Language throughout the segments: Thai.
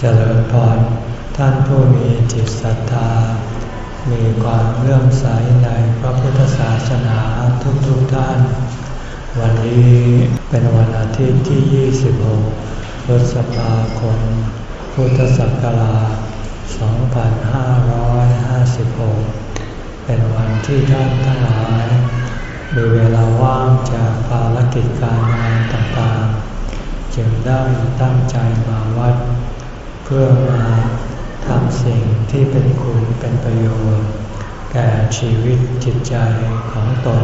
เจริญพรท่านผู้มีจิตศรัทธา มีความเลื่อมใสในพระพุทธศาสนาทุกๆทท่าน วันนี้เป็นวันอาทิตย์ที่ 26พฤษภาคม พุทธศักราช 2556 เป็นวันที่ท่านทั้งหลาย มีเวลาว่างจากภารกิจการงานต่างๆ จึงได้ตั้งใจมาวัด เพื่อมาทำสิ่งที่เป็นคุณเป็นประโยชน์แก่ชีวิตจิตใจของตน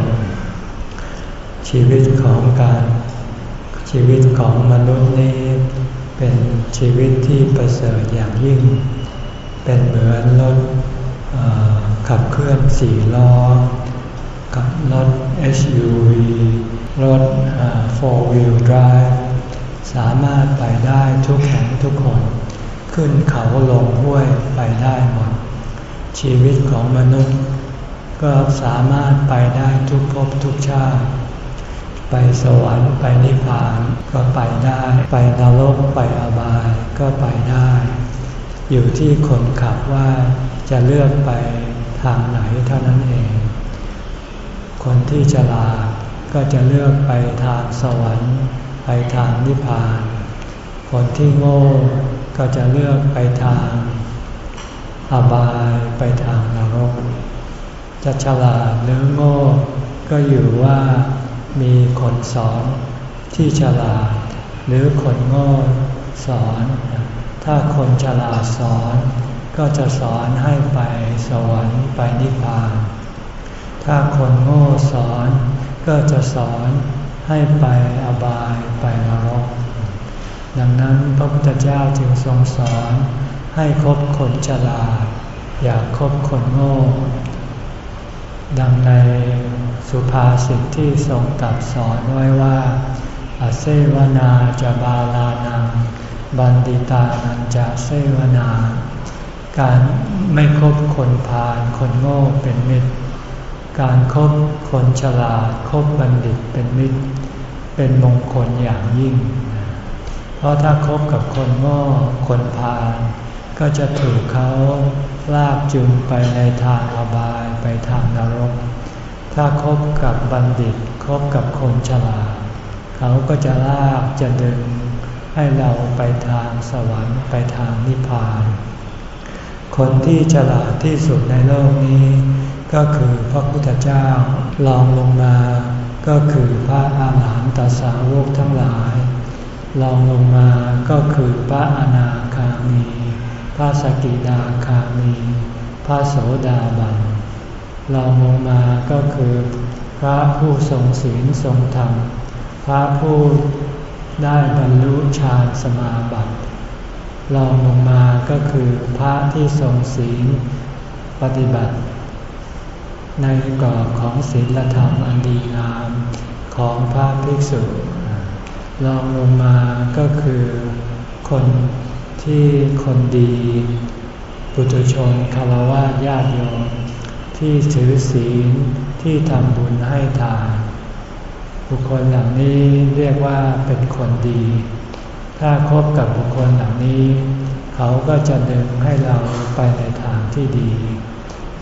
ชีวิตของการชีวิตของมนุษย์นี้เป็นชีวิตที่ประเสริฐอย่างยิ่ง เป็นเหมือนรถขับเคลื่อนสี่ล้อ กับรถ SUV รถ four wheel drive สามารถไปได้ทุกแห่งทุกคน ขึ้นเขาลงห้วยไปได้หมด ชีวิตของมนุษย์ ก็สามารถไปได้ทุกภพทุกชาติ ไปสวรรค์ไปนิพพานก็ไปได้ ไปนรกไปอบายก็ไปได้ อยู่ที่คนขับว่าจะเลือกไปทางไหนเท่านั้นเอง คนที่ฉลาดก็จะเลือกไปทางสวรรค์ ไปทางนิพพาน คนที่โง่ ก็จะเลือกไปทางอบายไปทางนรก จะฉลาดหรือโง่ ก็อยู่ว่ามีคนสอนที่ฉลาด หรือคนโง่สอน ถ้าคนฉลาดสอน ก็จะสอนให้ไปสวรรค์ไปนิพพาน ถ้าคนโง่สอน ก็จะสอนให้ไปอบายไปนรก ดังนั้นพระพุทธเจ้าจึงทรงสอนให้คบคนฉลาด อย่าคบคนโง่ ดังในสุภาษิตที่ทรงตรัสสอนไว้ว่าอาเซวนาจะบาลานัง บันดิตานันจะเซวนา การไม่คบคนพาลคนโง่เป็นมิตร การครบคนฉลาดคบบัณฑิตเป็นมิตร เป็นมงคลอย่างยิ่ง ราะถ้าคบกับคนโง่คนพาลก็จะถูกเขาลากจูงไปในทางอบายไปทางนรก ถ้าคบกับบัณฑิตคบกับคนฉลาด เขาก็จะลากจะดึงให้เราไปทางสวรรค์ไปทางนิพพาน คนที่ฉลาดที่สุดในโลกนี้ ก็คือพระพุทธเจ้าลองลงมา ก็คือพระอาหารหันตสาวกทั้งหลาย ลองลงมาก็คือพระอนาคามี พระสกิดาคามี พระโสดาบันลองลงมาก็คือพระผู้ทรงศีลทรงธรรม พระผู้ได้บรรลุฌานสมาบัติลองลงมาก็คือพระที่ทรงศีลปฏิบัติ ในกรอบของศีลธรรมอันดีงามของพระภิกษุ ลองลงมาก็คือคนที่คนดี ปุถุชนคารวะญาติโยมที่ถือศีลที่ทำบุญให้ทานบุคคลเหล่านี้เรียกว่าเป็นคนดี ถ้าคบกับบุคคลเหล่านี้ เขาก็จะดึงให้เราไปในทางที่ดี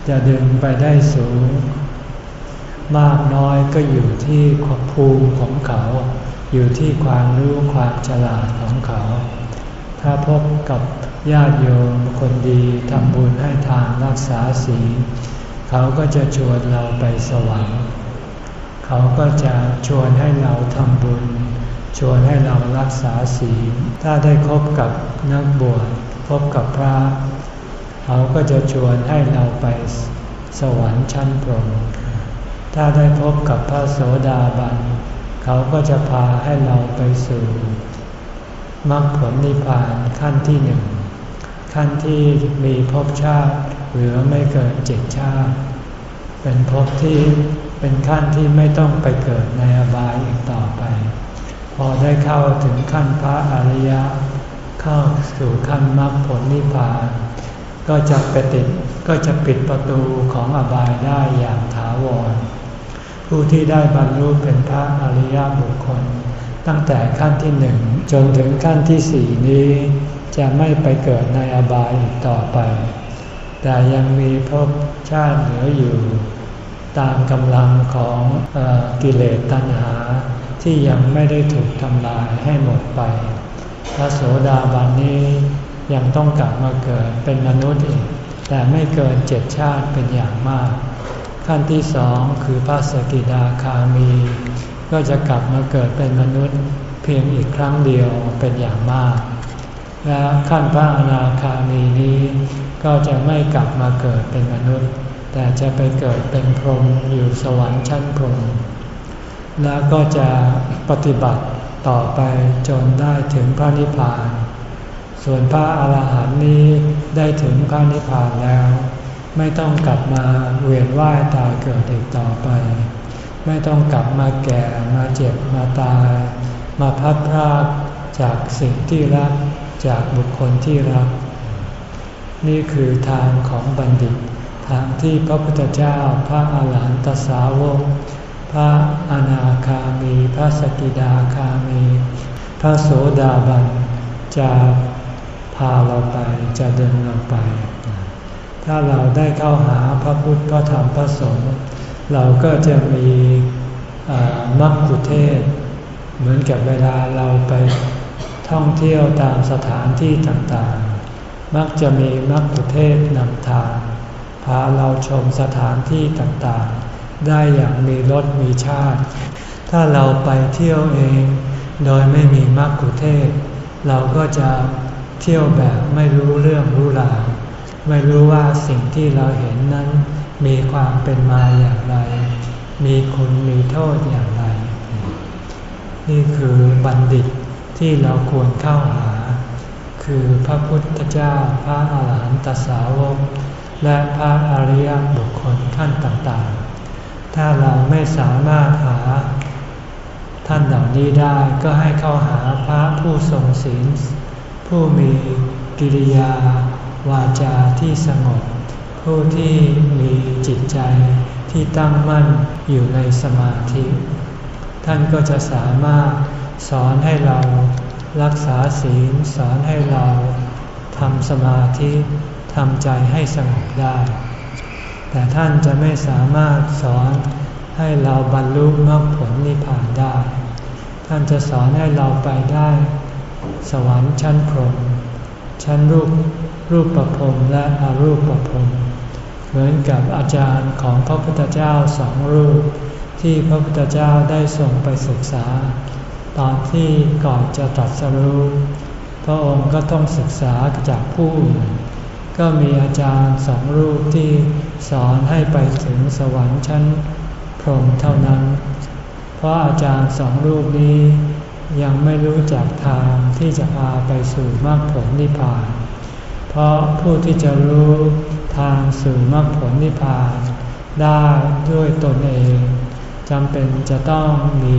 จะดึงไปได้สูง มากน้อยก็อยู่ที่ภูมิของเขา อยู่ที่ความรู้ความฉลาดของเขา ถ้าพบกับญาติโยมคนดีทำบุญให้ทานรักษาศีลเขาก็จะชวนเราไปสวรรค์ เขาก็จะชวนให้เราทำบุญ ชวนให้เรารักษาศีล ถ้าได้คบกับนักบวชพบกับพระ เขาก็จะชวนให้เราไปสวรรค์ชั้นพรหมถ้าได้พบกับพระโสดาบัน เขาก็จะพาให้เราไปสู่มรรคผลนิพพานขั้นที่หนึ่ง ขั้นที่มีภพชาติเหลือไม่เกินเจ็ดชาติ เป็นภพที่เป็นขั้นที่ไม่ต้องไปเกิดในอบายอีกต่อไป พอได้เข้าถึงขั้นพระอริยะ เข้าสู่ขั้นมรรคผลนิพพาน ก็จะไปติดก็จะปิดประตูของอบายได้อย่างถาวร ผู้ที่ได้บรรลุเป็นพระอริยบุคคล ตั้งแต่ขั้นที่หนึ่งจนถึงขั้นที่สี่นี้ จะไม่ไปเกิดในอบายอีกต่อไป แต่ยังมีภพชาติเหลืออยู่ ตามกำลังของอกิเลสตัณหา ที่ยังไม่ได้ถูกทำลายให้หมดไป พระโสดาบันนี้ยังต้องกลับมาเกิดเป็นมนุษย์อีกแต่ไม่เกินเจ็ดชาติเป็นอย่างมาก ขั้นที่สองคือพระสกิดาคามี ก็จะกลับมาเกิดเป็นมนุษย์เพียงอีกครั้งเดียวเป็นอย่างมาก และขั้นพระอนาคามีนี้ ก็จะไม่กลับมาเกิดเป็นมนุษย์ แต่จะไปเกิดเป็นพรหมอยู่สวรรค์ชั้นพรหมแล้วก็จะปฏิบัติต่อไปจนได้ถึงพระนิพพาน ส่วนพระอาหารหันต์นี้ได้ถึงพระนิพพานแล้ว ไม่ต้องกลับมาเวียนว่ายตายเกิดอีกต่อไป ไม่ต้องกลับมาแก่มาเจ็บมาตาย มาพัดพรากจากสิ่งที่รักจากบุคคลที่รัก นี่คือทางของบัณฑิต ทางที่พระพุทธเจ้าพระอาหารหันตสาวก พระอนาคามี พระสกิดาคามี พระโสดาบันจะพาเราไปจะเดินเราไป ถ้าเราได้เข้าหาพระพุทธพระธรรมพระสงฆ์เราก็จะมีมรรคุเทศ เหมือนกับเวลาเราไปท่องเที่ยวตามสถานที่ต่างๆ มักจะมีมรรคุเทศนำทางพาเราชมสถานที่ต่างๆ ได้อย่างมีรสมีชาติ ถ้าเราไปเที่ยวเองโดยไม่มีมรรคุเทศ เราก็จะเที่ยวแบบไม่รู้เรื่องรู้ราว ไม่รู้ว่าสิ่งที่เราเห็นนั้น มีความเป็นมาอย่างไร มีคุณมีโทษอย่างไร นี่คือบัณฑิตที่เราควรเข้าหา คือพระพุทธเจ้าพระอาหารหันตสาวก และพระอริยบุคคลท่านต่างๆ ถ้าเราไม่สามารถหา ท่านเหล่านี้ได้ก็ให้เข้าหาพระผู้ทรงศีลผู้มีกิริยา วาจาที่สงบ ผู้ที่มีจิตใจที่ตั้งมั่นอยู่ในสมาธิ ท่านก็จะสามารถสอนให้เรารักษาศีลสอนให้เราทำสมาธิทำใจให้สงบได้ แต่ท่านจะไม่สามารถสอนให้เราบรรลุมรรคผลนิพพานได้ ท่านจะสอนให้เราไปได้ สวรรค์ชั้นพรหมชั้นรูป รูปประพรมและอารูปประพรมเหมือนกับอาจารย์ของพระพุทธเจ้าสองรูป ที่พระพุทธเจ้าได้ส่งไปศึกษา ตอนที่ก่อนจะตัดสรู้พระองค์ก็ต้องศึกษาจากผู้อื่นก็มีอาจารย์สองรูปที่สอนให้ไปถึงสวรรค์ชั้นพรหมเท่านั้น เพราะอาจารย์สองรูปนี้ยังไม่รู้จักทางที่จะพาไปสู่มรรคผลนิพพาน เพราะผู้ที่จะรู้ทางสู่มรรคผลนิพพานได้ด้วยตนเองจำเป็นจะต้องมี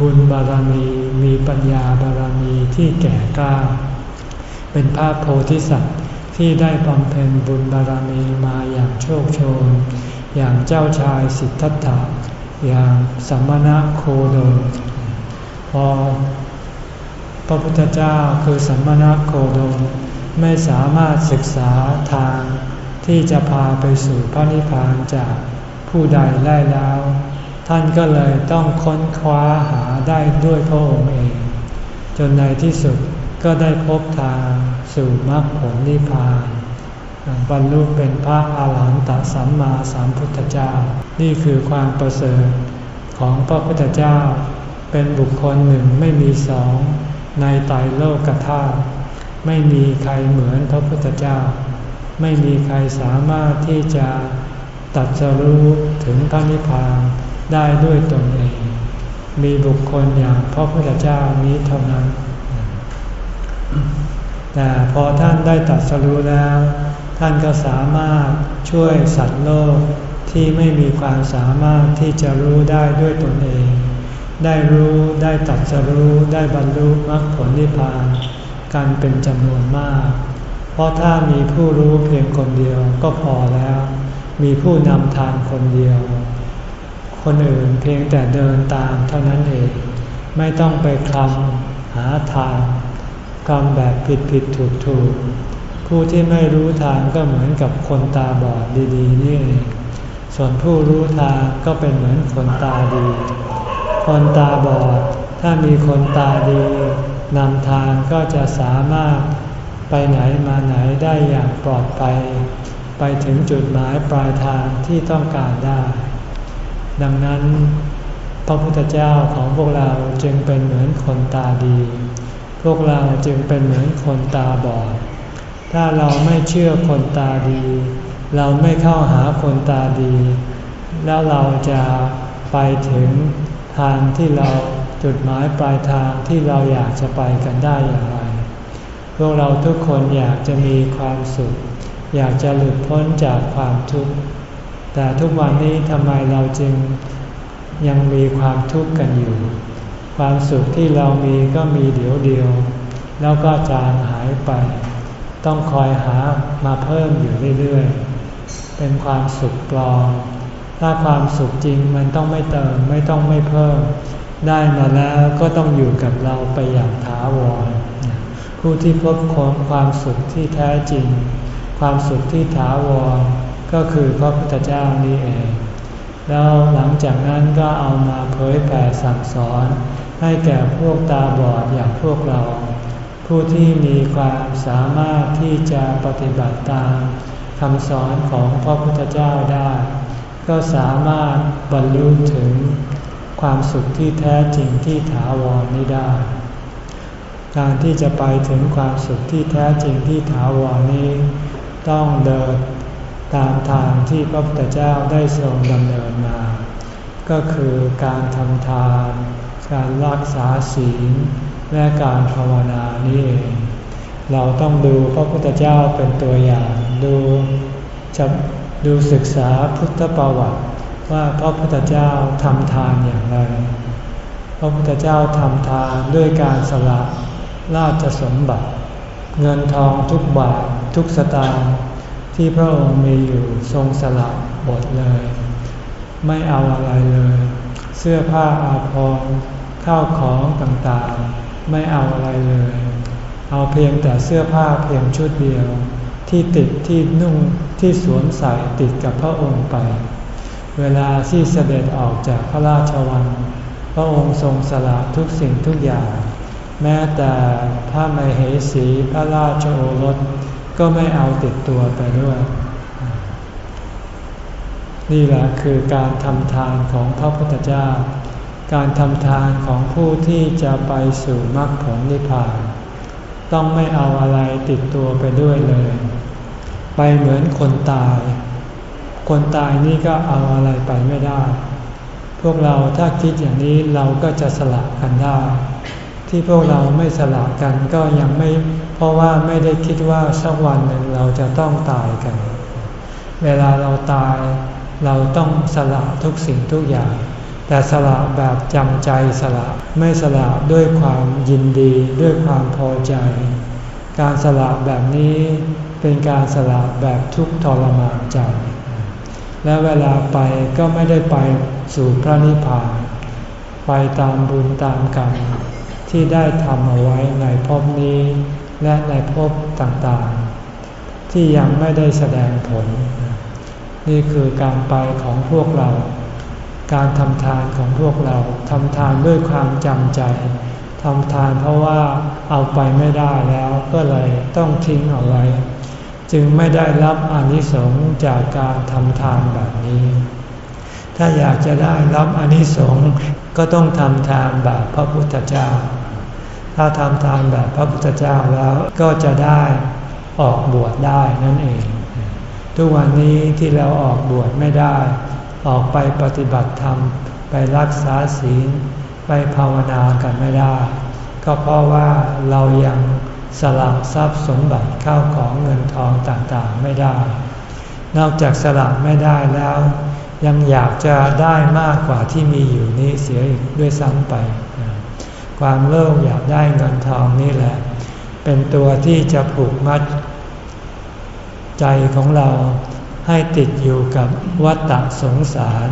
บุญบารมีมีปัญญาบารมีที่แก่กล้า เป็นพระโพธิสัตว์ที่ได้บำเพ็ญบุญบารมีมาอย่างโชคโชน อย่างเจ้าชายสิทธัตถะอย่างสัมมาณโคดมพอ พระพุทธเจ้าคือสัมมาณโคดมไม่สามารถศึกษาทางที่จะพาไปสู่พระนิพพานจากผู้ใดได้แล้ว ท่านก็เลยต้องค้นคว้าหาได้ด้วยพระองค์เอง จนในที่สุดก็ได้พบทางสู่มรรคผลนิพพานบรรลุเป็นพระอาหารหันตสัมมาสัมพุทธเจ้า นี่คือความประเสริฐของพระพุทธเจ้า เป็นบุคคลหนึ่งไม่มีสอง ในไตรโลกธาตุไม่มีใครเหมือนพระพุทธเจ้า ไม่มีใครสามารถที่จะตัดสรู้ถึงพระนิพพานได้ด้วยตนเอง มีบุคคลอย่างพระพุทธเจ้านี้เท่านั้น แต่พอท่านได้ตัดสรู้แล้ว ท่านก็สามารถช่วยสัตว์โลกที่ไม่มีความสามารถที่จะรู้ได้ด้วยตนเอง ได้รู้ได้ตัดสรู้ได้บรรลุมรรคผลนิพพานกันเป็นจำนวนมาก เพราะถ้ามีผู้รู้เพียงคนเดียวก็พอแล้ว มีผู้นำทางคนเดียว คนอื่นเพียงแต่เดินตามเท่านั้นเอง ไม่ต้องไปคลำหาทางทำแบบผิดผิดถูกถูกผู้ที่ไม่รู้ทางก็เหมือนกับคนตาบอดดีๆนี่ ส่วนผู้รู้ทางก็เป็นเหมือนคนตาดี คนตาบอด ถ้ามีคนตาดีนำทางก็จะสามารถไปไหนมาไหนได้อย่างปลอดภัย ไปถึงจุดหมายปลายทางที่ต้องการได้ ดังนั้นพระพุทธเจ้าของพวกเราจึงเป็นเหมือนคนตาดี พวกเราจึงเป็นเหมือนคนตาบอด ถ้าเราไม่เชื่อคนตาดี เราไม่เข้าหาคนตาดี แล้วเราจะไปถึง ทางที่เราจุดหมายปลายทางที่เราอยากจะไปกันได้อย่างไร พวกเราทุกคนอยากจะมีความสุข อยากจะหลุดพ้นจากความทุกข์ แต่ทุกวันนี้ทำไมเราจึงยังมีความทุกข์กันอยู่ ความสุขที่เรามีก็มีเดี๋ยวเดียว แล้วก็จางหายไป ต้องคอยหามาเพิ่มอยู่เรื่อยๆ เป็นความสุขปลอม ถ้าความสุขจริงมันต้องไม่เติมไม่ต้องไม่เพิ่ม ได้มาแล้วก็ต้องอยู่กับเราไปอย่างถาวร ผู้ที่พบความสุขที่แท้จริง ความสุขที่ถาวร ก็คือพระพุทธเจ้านี่เอง แล้วหลังจากนั้นก็เอามาเผยแผ่สั่งสอน ให้แก่พวกตาบอดอย่างพวกเรา ผู้ที่มีความสามารถที่จะปฏิบัติตามคำสอนของพระพุทธเจ้าได้ ก็สามารถบรรลุถึงความสุขที่แท้จริงที่ถาวรนี้ได้ การที่จะไปถึงความสุขที่แท้จริงที่ถาวรนี้ ต้องเดินตามทางที่พระพุทธเจ้าได้ทรงดำเนินมา ก็คือการทำทาน การรักษาศีล และการภาวนานี่เอง เราต้องดูพระพุทธเจ้าเป็นตัวอย่างดูจะ ดูศึกษาพุทธประวัติว่าพระพุทธเจ้าทำทานอย่างไร พระพุทธเจ้าทำทานด้วยการสละราชสมบัติ เงินทองทุกบาททุกสตางค์ที่พระองค์มีอยู่ทรงสละหมดเลย ไม่เอาอะไรเลย เสื้อผ้าอาภรณ์ข้าวของต่างๆ ไม่เอาอะไรเลย เอาเพียงแต่เสื้อผ้าเพียงชุดเดียว ที่ติดที่นุ่งที่สวมใส่ติดกับพระองค์ไป เวลาที่เสด็จออกจากพระราชวัง พระองค์ทรงสละทุกสิ่งทุกอย่าง แม้แต่พระมเหสีพระราชโอรสก็ไม่เอาติดตัวไปด้วย นี่แหละคือการทำทานของพระพุทธเจ้า การทำทานของผู้ที่จะไปสู่มรรคผลนิพพาน ต้องไม่เอาอะไรติดตัวไปด้วยเลย ไปเหมือนคนตาย คนตายนี่ก็เอาอะไรไปไม่ได้ พวกเราถ้าคิดอย่างนี้เราก็จะสละกันได้ ที่พวกเราไม่สละกันก็ยังไม่ เพราะว่าไม่ได้คิดว่าสักวันหนึ่งเราจะต้องตายกัน เวลาเราตายเราต้องสละทุกสิ่งทุกอย่าง แต่สละแบบจำใจสละไม่สละด้วยความยินดีด้วยความพอใจ การสละแบบนี้เป็นการสละแบบทุกทรมานใจ และเวลาไปก็ไม่ได้ไปสู่พระนิพพาน ไปตามบุญตามกรรมที่ได้ทำเอาไว้ในภพนี้และในภพต่างๆ ที่ยังไม่ได้แสดงผล นี่คือการไปของพวกเรา การทำทานของพวกเราทำทานด้วยความจำใจทำทานเพราะว่าเอาไปไม่ได้แล้วก็เลยต้องทิ้งเอาไว้ จึงไม่ได้รับอนิสงส์จากการทำทานแบบนี้ ถ้าอยากจะได้รับอนิสงส์ก็ต้องทำทานแบบพระพุทธเจ้า ถ้าทำทานแบบพระพุทธเจ้าแล้วก็จะได้ออกบวชได้นั่นเอง ทุกวันนี้ที่เราออกบวชไม่ได้ ออกไปปฏิบัติธรรม ไปรักษาศีล ไปภาวนากันไม่ได้ ก็เพราะว่าเรายังสละทรัพย์สมบัติเข้าของเงินทองต่างๆไม่ได้ นอกจากสละไม่ได้แล้ว ยังอยากจะได้มากกว่าที่มีอยู่นี้เสียอีกด้วยซ้ำไป ความโลภอยากได้เงินทองนี่แหละ เป็นตัวที่จะผูกมัด ใจของเรา ให้ติดอยู่กับวัฏฏะสงสาร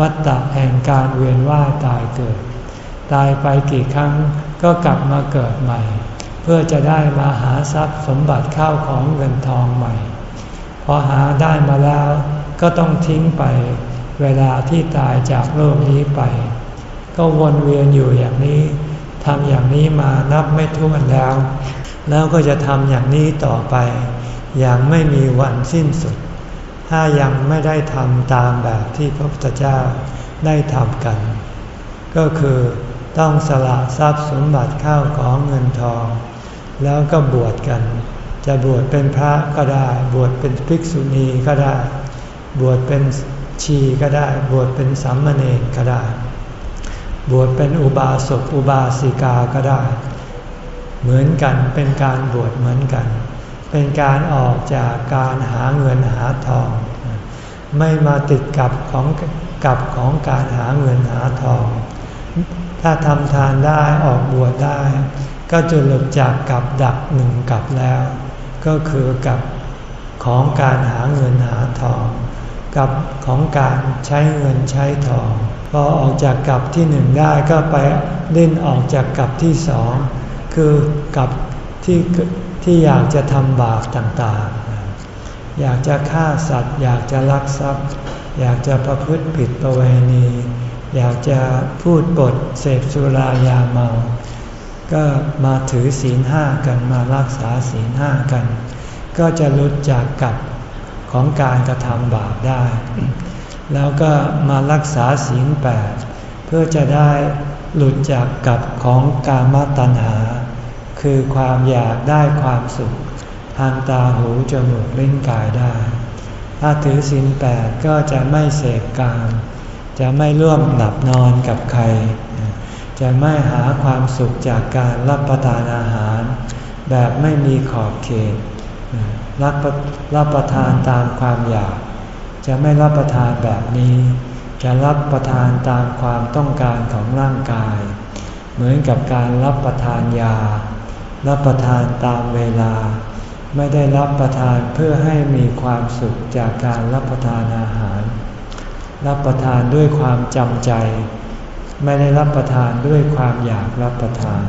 วัฏฏะแห่งการเวียนว่ายตายเกิด ตายไปกี่ครั้งก็กลับมาเกิดใหม่พพื่อจะได้มาหาทรัพย์สมบัติเข้าของเงินทองใหม่ พอหาได้มาแล้วก็ต้องทิ้งไป เวลาที่ตายจากโลกนี้ไป ก็วนเวียนอยู่อย่างนี้ทำอย่างนี้มานับไม่ถ้วนแล้ว แล้วก็จะทำอย่างนี้ต่อไป อย่างไม่มีวันสิ้นสุด ถ้ายังไม่ได้ทำตามแบบที่พระพุทธเจ้าได้ทำกัน ก็คือต้องสละทรัพย์สมบัติข้าวของเงินทอง แล้วก็บวชกัน จะบวชเป็นพระก็ได้ บวชเป็นภิกษุณีก็ได้ บวชเป็นชีก็ได้ บวชเป็นสัมมเนรก็ได้ บวชเป็นอุบาสกอุบาสิกาก็ได้ เหมือนกันเป็นการบวชเหมือนกัน เป็นการออกจากการหาเงินหาทอง ไม่มาติดกับของกับของการหาเงินหาทอง ถ้าทำทานได้ออกบวชได้ ก็จะหลุดจากกับดักหนึ่งกับแล้ว ก็คือกับของการหาเงินหาทอง กับของการใช้เงินใช้ทอง พอออกจากกับที่หนึ่งได้ก็ไปเล่นออกจากกับที่สอง คือกับที่ ที่อยากจะทำบาปต่างๆ อยากจะฆ่าสัตว์ อยากจะลักทรัพย์ อยากจะประพฤติผิดประเวณี อยากจะพูดบทเสพสุรายาเมา ก็มาถือศีลห้ากันมารักษาศีลห้ากัน ก็จะลดจากกับของการกระทำบาปได้ แล้วก็มารักษาศีลแปดเพื่อจะได้หลุดจากกับของกามตัณหา คือความอยากได้ความสุข ทางตาหูจมูกลิ้นกายได้ ถ้าถือศีลแปดก็จะไม่เสพกาม จะไม่ร่วมหลับนอนกับใคร จะไม่หาความสุขจากการรับประทานอาหาร แบบไม่มีขอบเขต รับรับประทานตามความอยาก จะไม่รับประทานแบบนี้ จะรับประทานตามความต้องการของร่างกาย เหมือนกับการรับประทานยา รับประทานตามเวลา ไม่ได้รับประทานเพื่อให้มีความสุขจากการรับประทานอาหาร รับประทานด้วยความจำใจ ไม่ได้รับประทานด้วยความอยากรับประทาน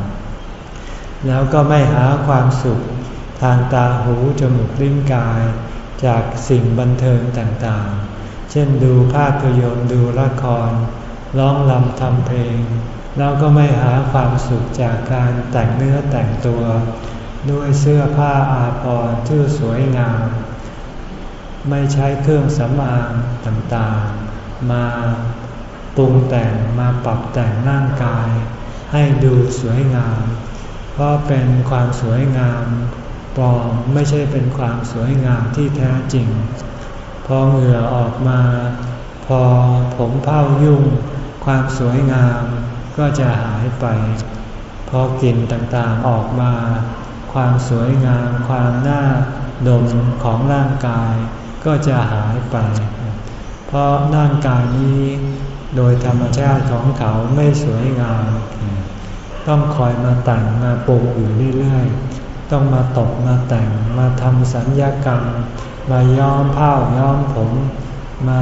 แล้วก็ไม่หาความสุขทางตาหูจมูกลิ้นกาย จากสิ่งบันเทิงต่างๆ เช่นดูภาพยนตร์ดูละคร ร้องลำทำเพลง แล้วก็ไม่หาความสุขจากการแต่งเนื้อแต่งตัว ด้วยเสื้อผ้าอาภรณ์ที่สวยงาม ไม่ใช้เครื่องสำอางต่างๆ มาปรุงแต่งมาปรับแต่งร่างกาย ให้ดูสวยงาม เพราะเป็นความสวยงามปลอมไม่ใช่เป็นความสวยงามที่แท้จริง พอเหงื่อออกมา พอผมเผ้ายุ่ง ความสวยงาม ก็จะหายไป พอกลิ่นต่างๆออกมา ความสวยงาม ความน่าดมของร่างกาย ก็จะหายไป เพราะร่างกายนี้โดยธรรมชาติของเขาไม่สวยงาม ต้องคอยมาแต่งมาปรุงอยู่เรื่อยๆ ต้องมาตกมาแต่งมาทำสัญญกรรม มาย้อมผ้าย้อมผม มา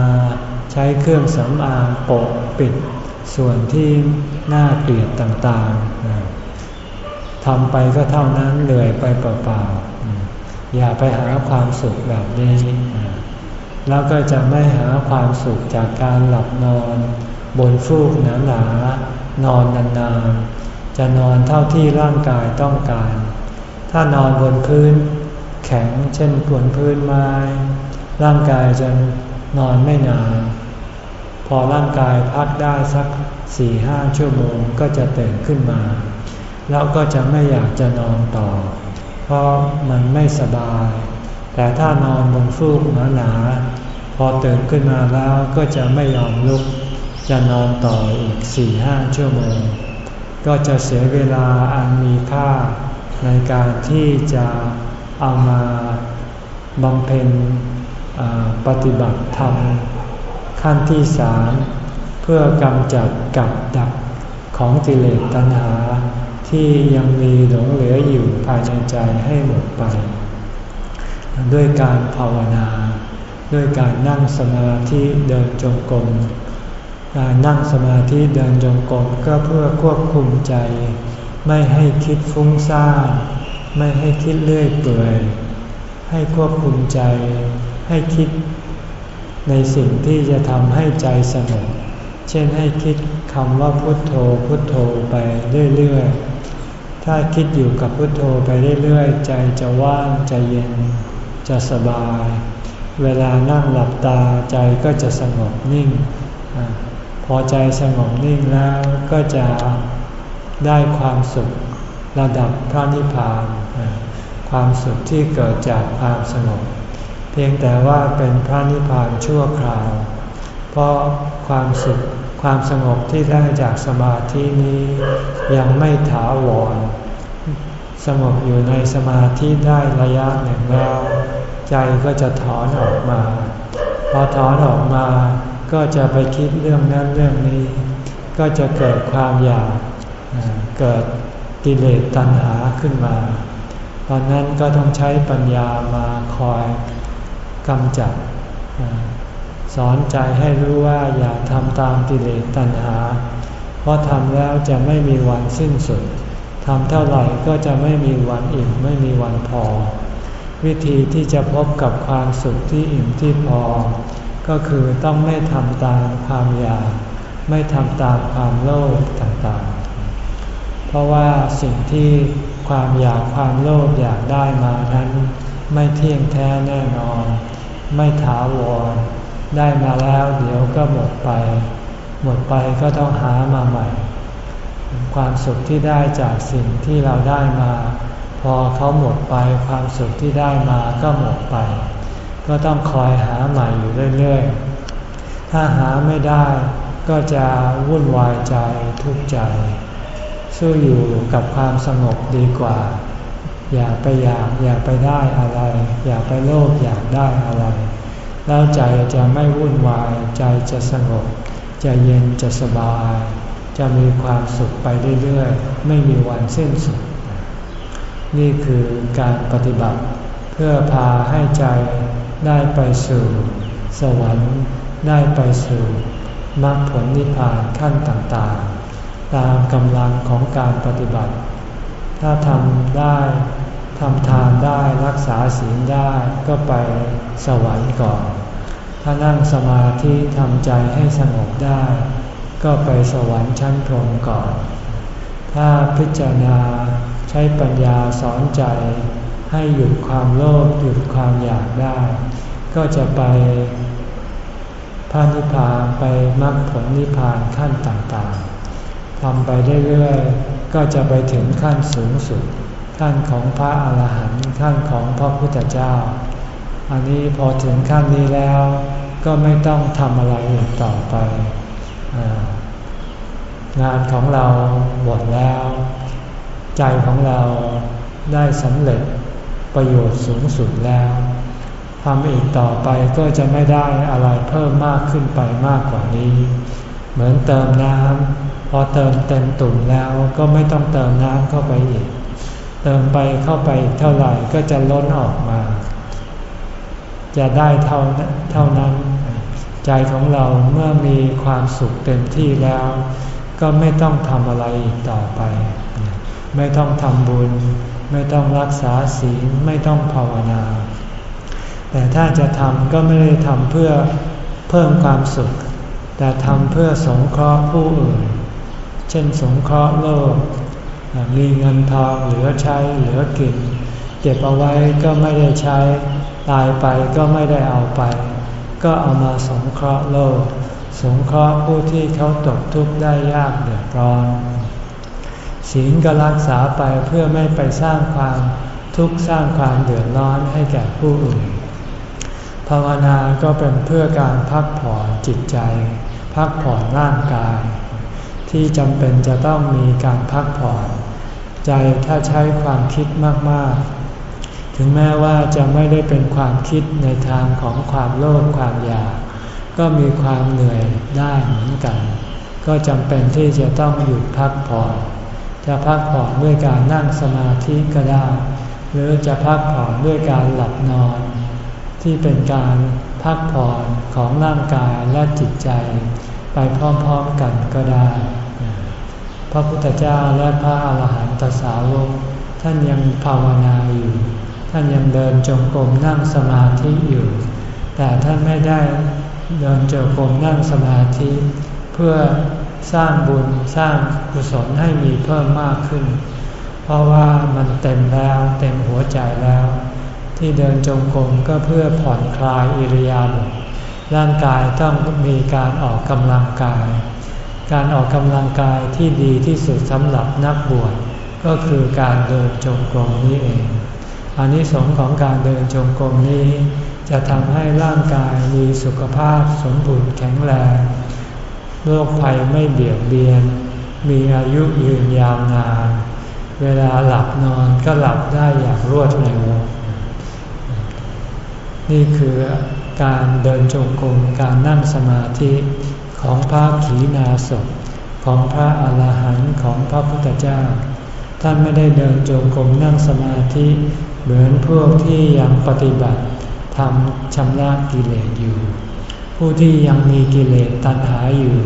ใช้เครื่องสำอางปกปิด ส่วนที่น่าเกลียดต่างๆทำไปก็เท่านั้นเหนื่อยไปเปล่าๆอย่าไปหาความสุขแบบนี้ แล้วก็จะไม่หาความสุขจากการหลับนอน บนฟูกหนาๆนอนนานๆ จะนอนเท่าที่ร่างกายต้องการ ถ้านอนบนพื้นแข็งเช่นบนพื้นไม้ ร่างกายจะนอนไม่นาน พอร่างกายพักได้สักสี่ห้าชั่วโมงก็จะตื่นขึ้นมา แล้วก็จะไม่อยากจะนอนต่อ เพราะมันไม่สบาย แต่ถ้านอนบนฟูกหนาๆพอตื่นขึ้นมาแล้วก็จะไม่ยอมลุก จะนอนต่ออีกสี่ห้าชั่วโมง ก็จะเสียเวลาอันมีค่าในการที่จะเอามาบำเพ็ญปฏิบัติธรรม ขั้นที่สามเพื่อกำจัดกับดับของกิเลสตัณหาที่ยังมีหลงเหลืออยู่ภายในใจให้หมดไป ด้วยการภาวนา ด้วยการนั่งสมาธิเดินจงกรมการนั่งสมาธิเดินจงกรมก็เพื่อควบคุมใจ ไม่ให้คิดฟุ้งซ่านไม่ให้คิดเลื่อยเปื่อย ให้ควบคุมใจ ให้คิด ในสิ่งที่จะทำให้ใจสงบ เช่นให้คิดคำว่าพุทโธพุทโธไปเรื่อยๆ ถ้าคิดอยู่กับพุทโธไปเรื่อยๆ ใจจะว่างใจเย็น จะสบาย เวลานั่งหลับตาใจก็จะสงบนิ่งอพอใจสงบนิ่งแล้วก็จะได้ความสุขระดับพระนิพพาน ความสุขที่เกิดจากความสงบ พียงแต่ว่าเป็นพระนิพพานชั่วคราว เพราะความสุขความสงบที่ได้จากสมาธินี้ยังไม่ถาวร สงบอยู่ในสมาธิได้ระยะหนึ่งแล้ว ใจก็จะถอนออกมา พอถอนออกมาก็จะไปคิดเรื่องนั้นเรื่องนี้ ก็จะเกิดความอยากเกิดกิเลสตัณหาขึ้นมา ตอนนั้นก็ต้องใช้ปัญญามาคอย กำจัด สอนใจให้รู้ว่าอย่าทำตามกิเลสตัณหา เพราะทำแล้วจะไม่มีวันสิ้นสุดทำเท่าไหร่ก็จะไม่มีวันอิ่มไม่มีวันพอ วิธีที่จะพบกับความสุขที่อิ่มที่พอ ก็คือต้องไม่ทำตามความอยาก ไม่ทำตามความโลภต่างๆ เพราะว่าสิ่งที่ความอยากความโลภอยากได้มานั้น ไม่เที่ยงแท้แน่นอน ไม่ถาวร ได้มาแล้วเดี๋ยวก็หมดไป หมดไปก็ต้องหามาใหม่ ความสุขที่ได้จากสิ่งที่เราได้มา พอเขาหมดไปความสุขที่ได้มาก็หมดไป ก็ต้องคอยหาใหม่อยู่เรื่อยๆ ถ้าหาไม่ได้ก็จะวุ่นวายใจทุกข์ใจ สู้อยู่กับความสงบดีกว่า อย่าไปอยากอย่าไปได้อะไร อย่าไปโลภอยากได้อะไร แล้วใจจะไม่วุ่นวาย ใจจะสงบ จะเย็นจะสบาย จะมีความสุขไปเรื่อยๆ ไม่มีวันสิ้นสุด นี่คือการปฏิบัติ เพื่อพาให้ใจได้ไปสู่ สวรรค์ได้ไปสู่มรรคผลนิพพานขั้นต่างๆ ตามกำลังของการปฏิบัติ ถ้าทำได้ทำทานได้รักษาศีลได้ก็ไปสวรรค์ก่อน ถ้านั่งสมาธิทำใจให้สงบได้ ก็ไปสวรรค์ชั้นพรหมก่อน ถ้าพิจารณาใช้ปัญญาสอนใจ ให้หยุดความโลภหยุดความอยากได้ ก็จะไปพระนิพพานไปมรรคผลนิพพานขั้นต่างๆ ทำไปเรื่อยๆก็จะไปถึงขั้นสูงสุด ขั้นของพระอาหารหันต์ขั้นของพระพุทธเจ้า อันนี้พอถึงขั้นนี้แล้ว ก็ไม่ต้องทำอะไรอีกต่อไปงานของเราหมดแล้ว ใจของเราได้สำเร็จประโยชน์สูงสุดแล้วทำอีกต่อไปก็จะไม่ได้อะไรเพิ่มมากขึ้นไปมากกว่านี้ เหมือนเติมน้ำ พอเติมเต็มตุ่มแล้วก็ไม่ต้องเติมน้ำเข้าไปอีก เติมไปเข้าไปเท่าไหร่ก็จะล้นออกมา จะได้เท่าเท่านั้น ใจของเราเมื่อมีความสุขเต็มที่แล้ว ก็ไม่ต้องทำอะไรอีกต่อไป ไม่ต้องทำบุญ ไม่ต้องรักษาศีลไม่ต้องภาวนา แต่ถ้าจะทำก็ไม่ได้ทำเพื่อเพิ่มความสุขแต่ทำเพื่อสงเคราะห์ผู้อื่น เช่นสงเคราะห์โลก มีเงินทองเหลือใช้เหลือกิน เก็บเอาไว้ก็ไม่ได้ใช้ ตายไปก็ไม่ได้เอาไป ก็เอามาสงเคราะห์โลก สงเคราะห์ผู้ที่เขาตกทุกข์ได้ยากเดือดร้อนศีลก็รักษาไปเพื่อไม่ไปสร้างความทุกข์สร้างความเดือดร้อนให้แก่ผู้อื่น ภาวนาก็เป็นเพื่อการพักผ่อนจิตใจ พักผ่อนร่างกาย ที่จำเป็นจะต้องมีการพักผ่อน ใจถ้าใช้ความคิดมากๆ ถึงแม้ว่าจะไม่ได้เป็นความคิดในทางของความโลภความอยาก ก็มีความเหนื่อยได้เหมือนกัน ก็จำเป็นที่จะต้องหยุดพักผ่อน จะพักผ่อนด้วยการนั่งสมาธิก็ได้ หรือจะพักผ่อนด้วยการหลับนอน ที่เป็นการพักผ่อนของร่างกายและจิตใจ ไปพร้อมๆกันก็ได้ พระพุทธเจ้าและพระอาหารหันตสาวกท่านยังภาวนาอยู่ ท่านยังเดินจงกรมนั่งสมาธิอยู่ แต่ท่านไม่ได้เดินจงกรมนั่งสมาธิ เพื่อสร้างบุญสร้างกุศลให้มีเพิ่มมากขึ้น เพราะว่ามันเต็มแล้วเต็มหัวใจแล้ว ที่เดินจงกรมก็เพื่อผ่อนคลายอิริยาบถ ร่างกายต้องมีการออกกำลังกาย การออกกำลังกายที่ดีที่สุดสำหรับนักบวชก็คือการเดินจงกรมนี้เองอันนี้สงของการเดินจงกรมนี้ จะทำให้ร่างกายมีสุขภาพสมบูรณ์แข็งแรงโรคภัยไม่เบียดเบียน มีอายุยืนยาวนาน เวลาหลับนอนก็หลับได้อย่างรวดเร็ว นี่คือ การเดินจงกรมการนั่งสมาธิของพระขีณาสพของพระอาหารหันต์ของพระพุทธเจ้า ท่านไม่ได้เดินจงกรมนั่งสมาธิเหมือนพวกที่ยังปฏิบัติทำชำระกิเลสอยู่ ผู้ที่ยังมีกิเลสตัณหาอยู่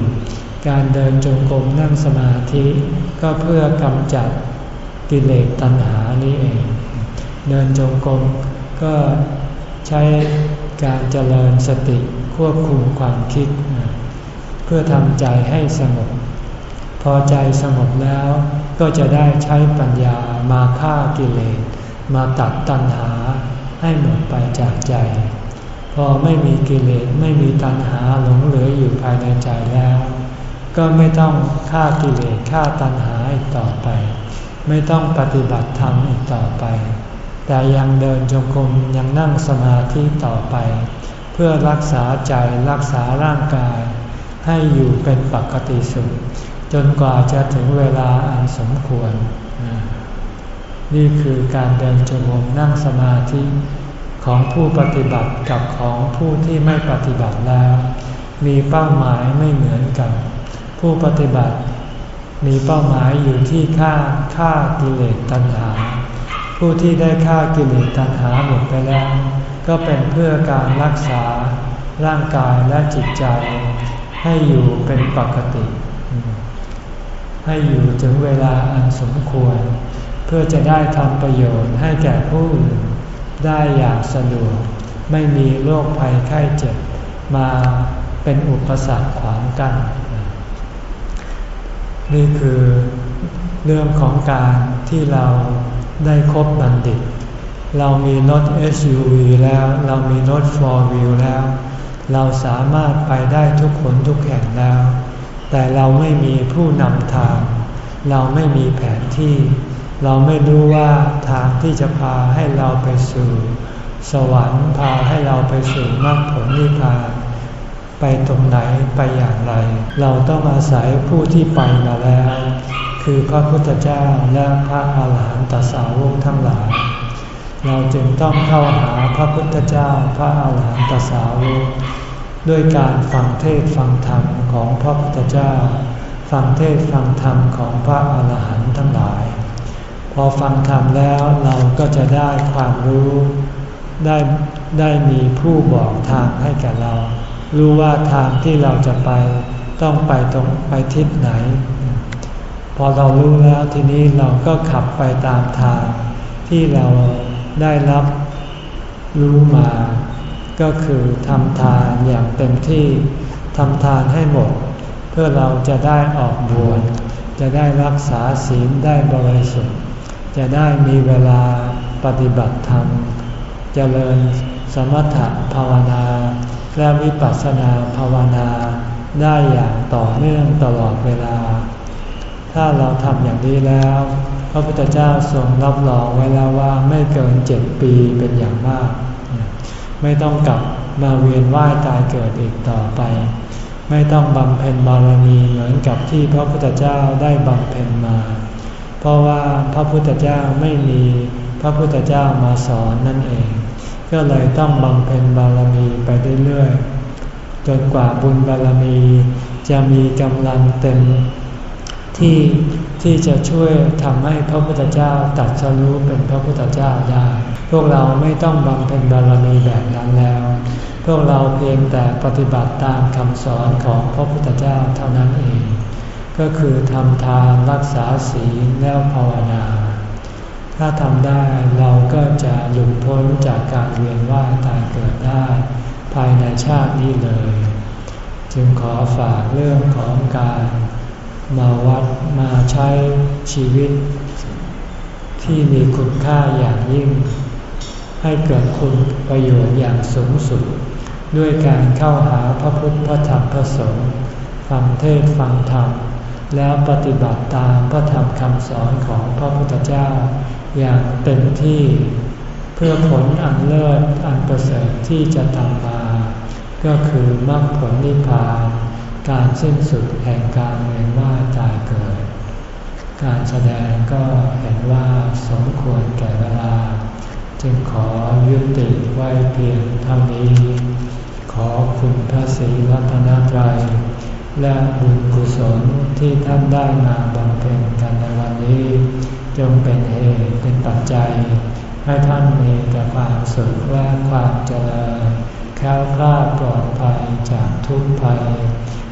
การเดินจงกรมนั่งสมาธิก็เพื่อกำจัดกิเลสตัณหานี้เอง เดินจงกรมก็ใช้ การเจริญสติควบคุมความคิด เพื่อทำใจให้สงบ พอใจสงบแล้วก็จะได้ใช้ปัญญามาฆ่ากิเลสมาตัดตัณหาให้หมดไปจากใจ พอไม่มีกิเลสไม่มีตัณหาหลงเหลืออยู่ภายในใจแล้ว ก็ไม่ต้องฆ่ากิเลสฆ่าตัณหาอีกต่อไป ไม่ต้องปฏิบัติธรรมอีกต่อไป แต่ยังเดินจงกรมยังนั่งสมาธิต่อไป เพื่อรักษาใจรักษาร่างกาย ให้อยู่เป็นปกติสุข จนกว่าจะถึงเวลาอันสมควร นี่คือการเดินจงกรมนั่งสมาธิของผู้ปฏิบัติกับของผู้ที่ไม่ปฏิบัติแล้ว มีเป้าหมายไม่เหมือนกัน ผู้ปฏิบัติมีเป้าหมายอยู่ที่ฆ่าฆ่ากิเลสตัณหา ผู้ที่ได้ฆ่ากิเลสตัณหาหมดไปแล้ว ก็เป็นเพื่อการรักษาร่างกายและจิตใจ ให้อยู่เป็นปกติ ให้อยู่ถึงเวลาอันสมควร เพื่อจะได้ทำประโยชน์ให้แก่ผู้อื่นได้อย่างสะดวก ไม่มีโรคภัยไข้เจ็บมาเป็นอุปสรรคขวางกัน้นนี่คือเรื่องของการที่เรา ได้ครบบัณฑิต เรามีรถ SUV แล้ว เรามีรถ 4wheel แล้ว เราสามารถไปได้ทุกคนทุกแห่งแล้ว แต่เราไม่มีผู้นำทาง เราไม่มีแผนที่ เราไม่รู้ว่าทางที่จะพาให้เราไปสู่ สวรรค์พาให้เราไปสู่มรรคผลนิพพานไปตรงไหนไปอย่างไร เราต้องอาศัยผู้ที่ไปมาแล้ว คือพระพุทธเจ้าและพระอาหารหันตสาวกทั้งหลาย เราจึงต้องเข้าหาพระพุทธเจ้าพระอาหารหันตสาวกด้วยการฟังเทศฟังธรรมของพระพุทธเจ้า ฟังเทศฟังธรรมของพระอาหารหันต์ทั้งหลาย พอฟังธรรมแล้วเราก็จะได้ความรู้ได้ได้มีผู้บอกทางให้แก่เรา รู้ว่าทางที่เราจะไปต้องไปตรงไปทิศไหน อเรารู้แล้วทีนี้เราก็ขับไปตามทาง ที่เราได้รับรู้มา ก็คือทำทานอย่างเต็มที่ทำทานให้หมด เพื่อเราจะได้ออกบวชจะได้รักษาศีลได้บริสุทธิ์ จะได้มีเวลาปฏิบัติธรรมจเจริญสมถะภาวนา และวิปัสสนาภาวนาได้อย่างต่อเนื่องตลอดเวลา ถ้าเราทำอย่างนี้แล้ว พระพุทธเจ้าทรงรับรองไว้แล้วว่าไม่เกินเจ็ดปีเป็นอย่างมาก ไม่ต้องกลับมาเวียนว่ายตายเกิดอีกต่อไป ไม่ต้องบำเพ็ญบารมีเหมือนกับที่พระพุทธเจ้าได้บำเพ็ญมา เพราะว่าพระพุทธเจ้าไม่มีพระพุทธเจ้ามาสอนนั่นเอง ก็เลยต้องบำเพ็ญบารมีไปเรื่อยๆจนกว่าบุญบารมีจะมีกำลังเต็ม ที่ที่จะช่วยทำให้พระพุทธเจ้าตัดสรู้เป็นพระพุทธเจ้าได้ พวกเราไม่ต้องบำเพ็ญบารมีแบบนั้นแล้ว พวกเราเพียงแต่ปฏิบัติตามคำสอนของพระพุทธเจ้าเท่านั้นเอง ก็คือทำทานรักษาศีลแล้วภาวนา ถ้าทำได้เราก็จะหลุดพ้นจากการเวียนว่ายตายเกิดได้ ภายในชาตินี้เลย จึงขอฝากเรื่องของการ มาวัดมาใช้ชีวิต ที่มีคุณค่าอย่างยิ่ง ให้เกิดคุณประโยชน์อย่างสูงสุด ด้วยการเข้าหาพระพุทธพระธรรมพระสงฆ์ฟังเทศฟังธรรม แล้วปฏิบัติตามพระธรรมคำสอนของพระพุทธเจ้า อย่างเต็มที่เพื่อผลอันเลิศอันประเสริฐที่จะตามมา ก็คือมรรคผลนิพพาน การสิ้นสุดแห่งการเวียนว่ายตายเกิด การแสดงก็เห็นว่าสมควรแก่เวลา จึงขอยุติไว้เพียงเท่านี้ ขอคุณพระศรีรัตนตรัย และบุญกุศลที่ท่านได้มาบำเพ็ญกันในวันนี้ จงเป็นเหตุเป็นปัจจัย ให้ท่านมีแต่ความสุขและความเจริญแค้วคลาดปลอดภัยจากทุกภัย